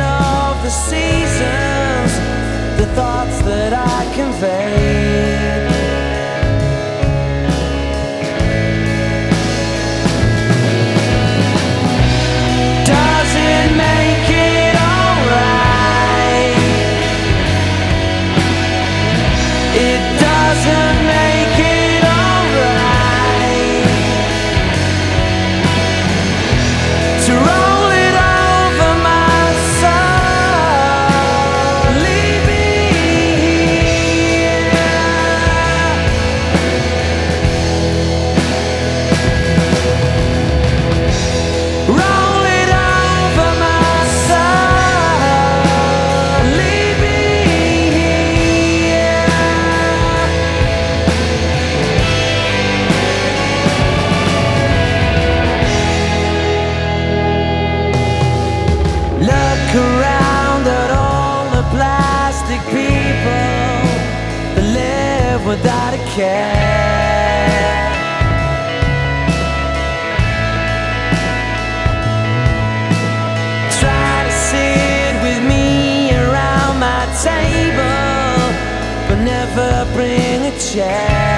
of the seasons, the thoughts that I convey. Without a care. Try to sit with me around my table, but never bring a chair.